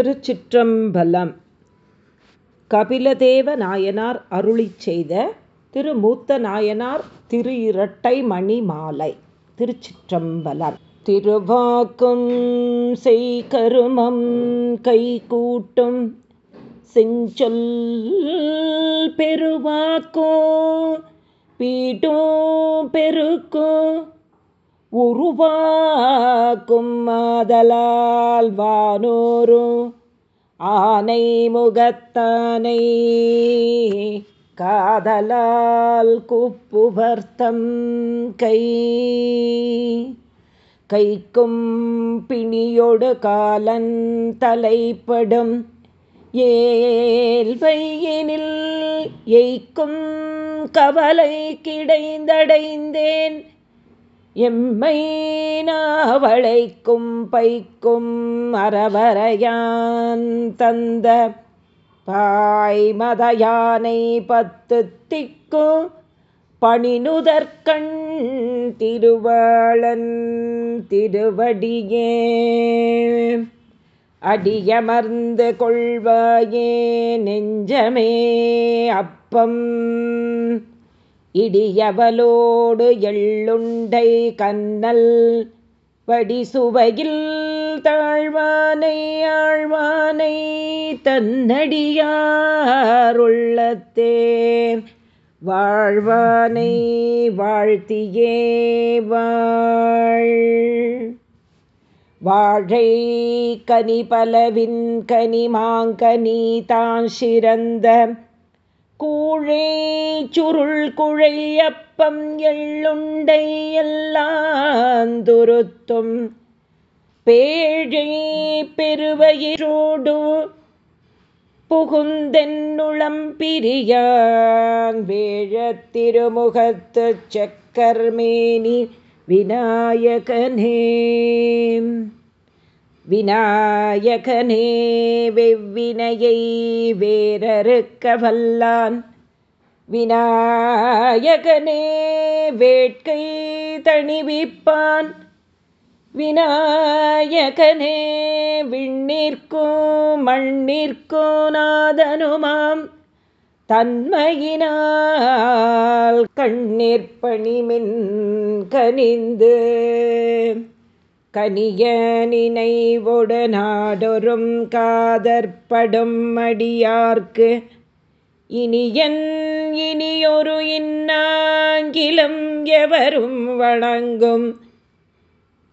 திருச்சிற்றம்பலம். கபிலதேவ நாயனார் அருளி செய்த திருமூத்த நாயனார் திரு இரட்டை மணி மாலை. திருச்சிற்றம்பலம். திருவாக்கும் செய்கருமம் கை கூட்டும் செஞ்சொல் பெருவாக்கோ பீட்டோ பெருக்கோ உருவாக்கும் மாதலால் வானோரும் ஆனை முகத்தானை காதலால் குப்புவர்த்தம் கை. கைக்கும் பிணியொடு காலன் தலைப்படும் ஏல்வையினில் எய்க்கும் கவலை கிடைந்தடைந்தேன். எம்மை நாவளைக்கும் பைக்கும் அறவரையான் தந்த பாய்மதயானை பத்து திக்கும் பணினுதற்கண் திருவாளன் திருவடியே. அடியமர்ந்து கொள்வாயே நெஞ்சமே அப்பம். இடியவலோடு எள்ளுண்டை கண்ணல் வடிசுவையில் தாழ்வானை ஆழ்வானை தன்னடியாருள்ளத்தே. வாழ்வானை வாழ்த்தியே வாழ். வாழை கனி பலவின் கனி மாங்கனி தான் சிறந்த கூழே சுருள் குழையப்பம் எள்ளுண்டை எல்லாந்துருத்தும் பேழை பெருவயிரோடு புகுந்தென்னுளம் பிரியான் வேழ திருமுகத்து சக்கர்மேனி விநாயகனே. விநாயகனே வெவ்வினையை வேரறுக்க வல்லான் விநாயகனே வேட்கை தணிவிப்பான். விநாயகனே விண்ணிற்கும் மண்ணிற்கும் நாதனுமாம். தன்மையினால் கண்ணிற்பணிமின் கனிந்து கனிய நினைவொடு நாடொரும் காதற்படும் அடியார்க்கு. இனியன் இனியொரு இன்னாங்கிலும் எவரும் வணங்கும்.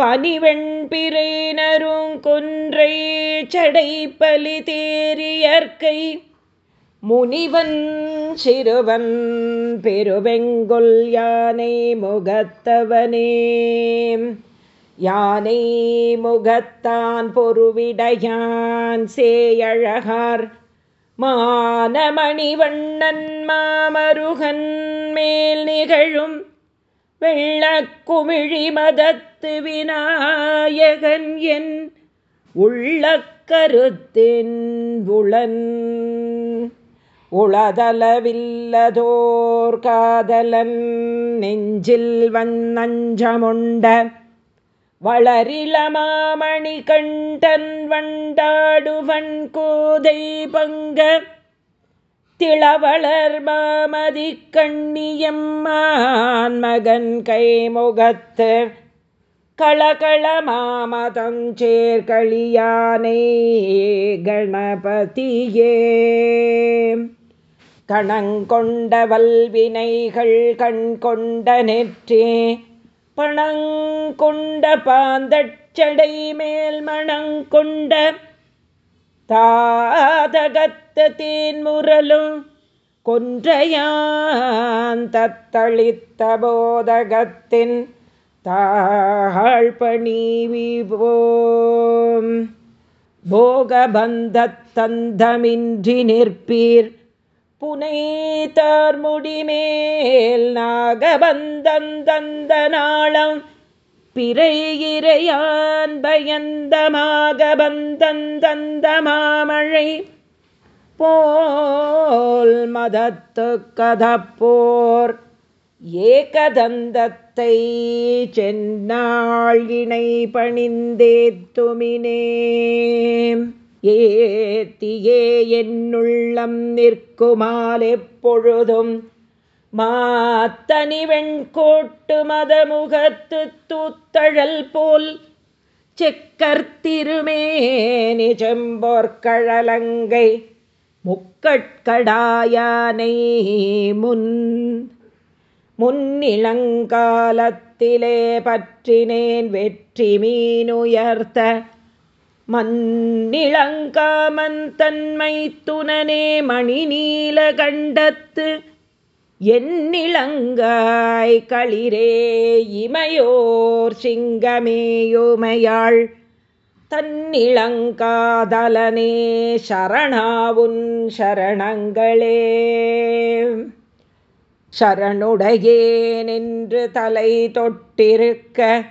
பனிவெண்பிறையினரும் கொன்றை சடைப்பலி தேரியற்கை முனிவன் சிறுவன் பெருவெங்கொல் யானை முகத்தவனே. யானை முகத்தான் பொருவிடையான் சேயழகார். மானமணிவண்ணன் மாமருகன் மேல் நிகழும் வெள்ளக்குமிழி மதத்து விநாயகன் என் உள்ள கருத்தின் உளன் உளதளவில்லதோர் காதலன் நெஞ்சில் வளரில மாமணி கண்டன் வண்டாடுவன் கோதை பங்க. திளவளர் மாமதி கண்ணியம்மான் மகன் கைமுகத்து. களகள மாமதஞ்சேர்களியானே கணபதியே. கணங்கொண்ட வல்வினைகள் கண் கொண்ட நெற்றே. பணங்கொண்ட பாந்தச்சடை மேல் மணங்கொண்ட தாதகத்த தேன்முரலும் கொன்றையான் தத்தளித்த போதகத்தின் தாழ்பணிவிவோம் போகபந்தத்தந்தமின்றி நிற்பீர் புனைத்தார் முடிமேல் நாகபந்தந்தந்த நாளம் பிறை இறையான் பயந்தமாக பந்தந்தந்த மாமழை போல் மதத்து கதப்போர் ஏகதந்தத்தை சென்னாள் இணை பணிந்தேத்துமினே ஏத்தியே என்னுள்ளம் நிற்குமாலெப்பொழுதும் மாத்தனி வெண்கோட்டு மதமுகத்து தூத்தழல் போல் செக்கர்த்திருமே நிஜம்போர்கழலங்கை முக்கட்கடாயானை முன் முன்னிளங்காலத்திலே பற்றினேன் வெற்றி மீனுயர்த்த மன்னிளங்காமன் தன்மை துணனே மணி நீல கண்டத்து என்னிளங்காய் களிரே இமையோர் சிங்கமேயுமையாள் தன்னிளங்காதலனே சரணாவுன் சரணங்களே. சரணுடையேனென்று தலை தொட்டிருக்க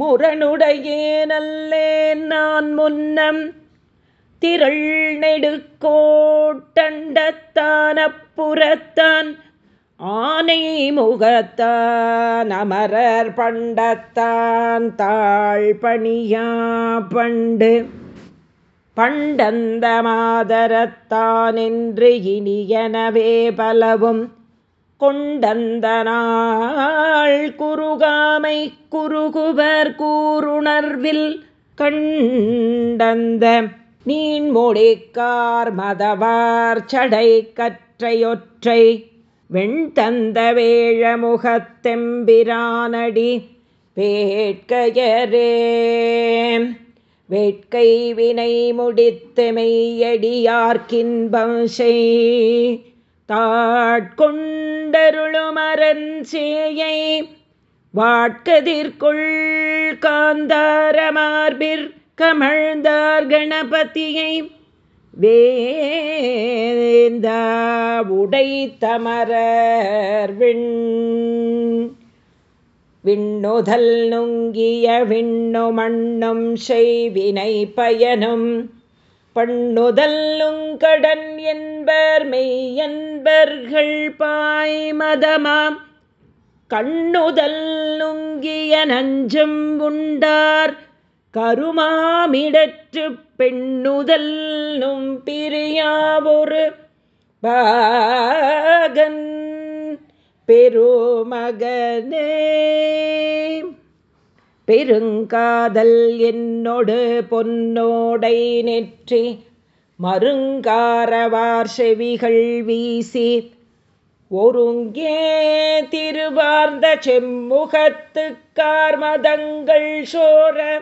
முரணுடையேனல்லேன் நான் முன்னம். திரள் நெடுக்கோட்டண்டத்தான் அப்புறத்தான் ஆனை முகத்தான் அமரர் பண்டத்தான் தாழ் பணியா பண்டு. பண்டந்த மாதரத்தான் என்று இனியனவே பலவும். கொண்டந்த நாள் குறுகாமை குறுகுவர் கூறுணர்வில் கண்டந்த நீன்மொழிக்கார் மதவார் சடை கற்றையொற்றை வெண்தந்த வேழமுகத்தெம்பிரானடி வேட்கையரே. வேட்கை வினை முடித்தெமையடியார்க்கின்பம் செய் தாட்கொண்டருளுமரன் சேயை வாட்கதிர்கொள் காந்தார மார்பிற் கமழ்ந்தார் கணபதியை வேந்த உடை தமரர் விண் விண்ணுதல் நுங்கிய விண்ணு மண்ணும் செய்வினை பயனும் பண்ணுதல்லுங்கடன் என்பர் மெய்யன்பர்கள் பாய் மதமாம். கண்ணுதல் நுங்கிய நஞ்சும் உண்டார் கருமாமிடற்று பெண்ணுதல் நும் பிரியாவொரு பாகன் பெருமகனே. பெருங்காதல் என்னொடு பொன்னோடை நெற்றி மருங்காரவார் செவிகள் வீசி ஒருங்கே திருவார்ந்த செம்முகத்து கார்மதங்கள் சோர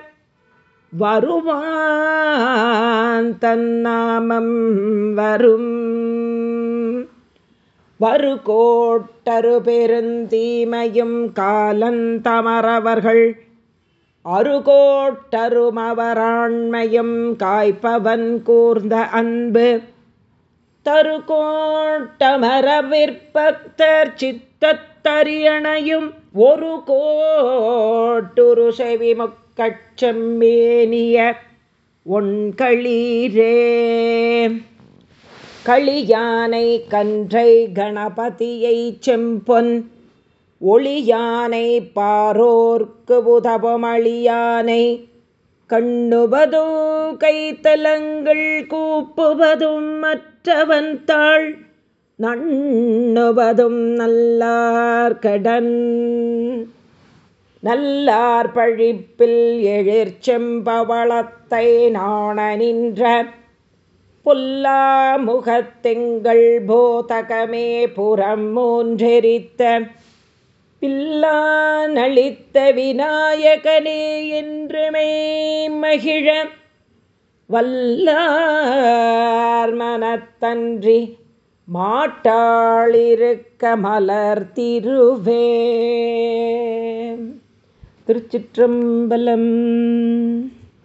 வருமான் தன்னாமம் வரும். வரு கோட்டரு பெருந்தீமையும் காலந்தமரவர்கள் அருகோட்டருமவராண்மையும் காய்ப்பவன் கூர்ந்த அன்பு. தருகோட்டமரவிற்பக்தர் சித்தத்தரியணையும் ஒரு கோட்டுரு செவி கச்சம்மேனிய ஒண்களீரே களியானை கன்றை கணபதியை செம்பொன் ஒளியானை பாரோர்க்கு உதவமளியானை கண்ணுவதும் கைத்தலங்கள் கூப்புவதும் மற்றவன் தாள் நண்ணுவதும் நல்லார் கடன். நல்லார் பழிப்பில் எழிற்செம்பவளத்தை நாண நின்ற புல்லா முகத்தெங்கள் போதகமே புறம் மூன்றெரித்த பில்லா அளித்த விநாயகனே என்று மகிழ வல்லார் மனத்தன்றி மாட்டாளிருக்க மலர் திருவே. திருச்சிற்றம்பலம்.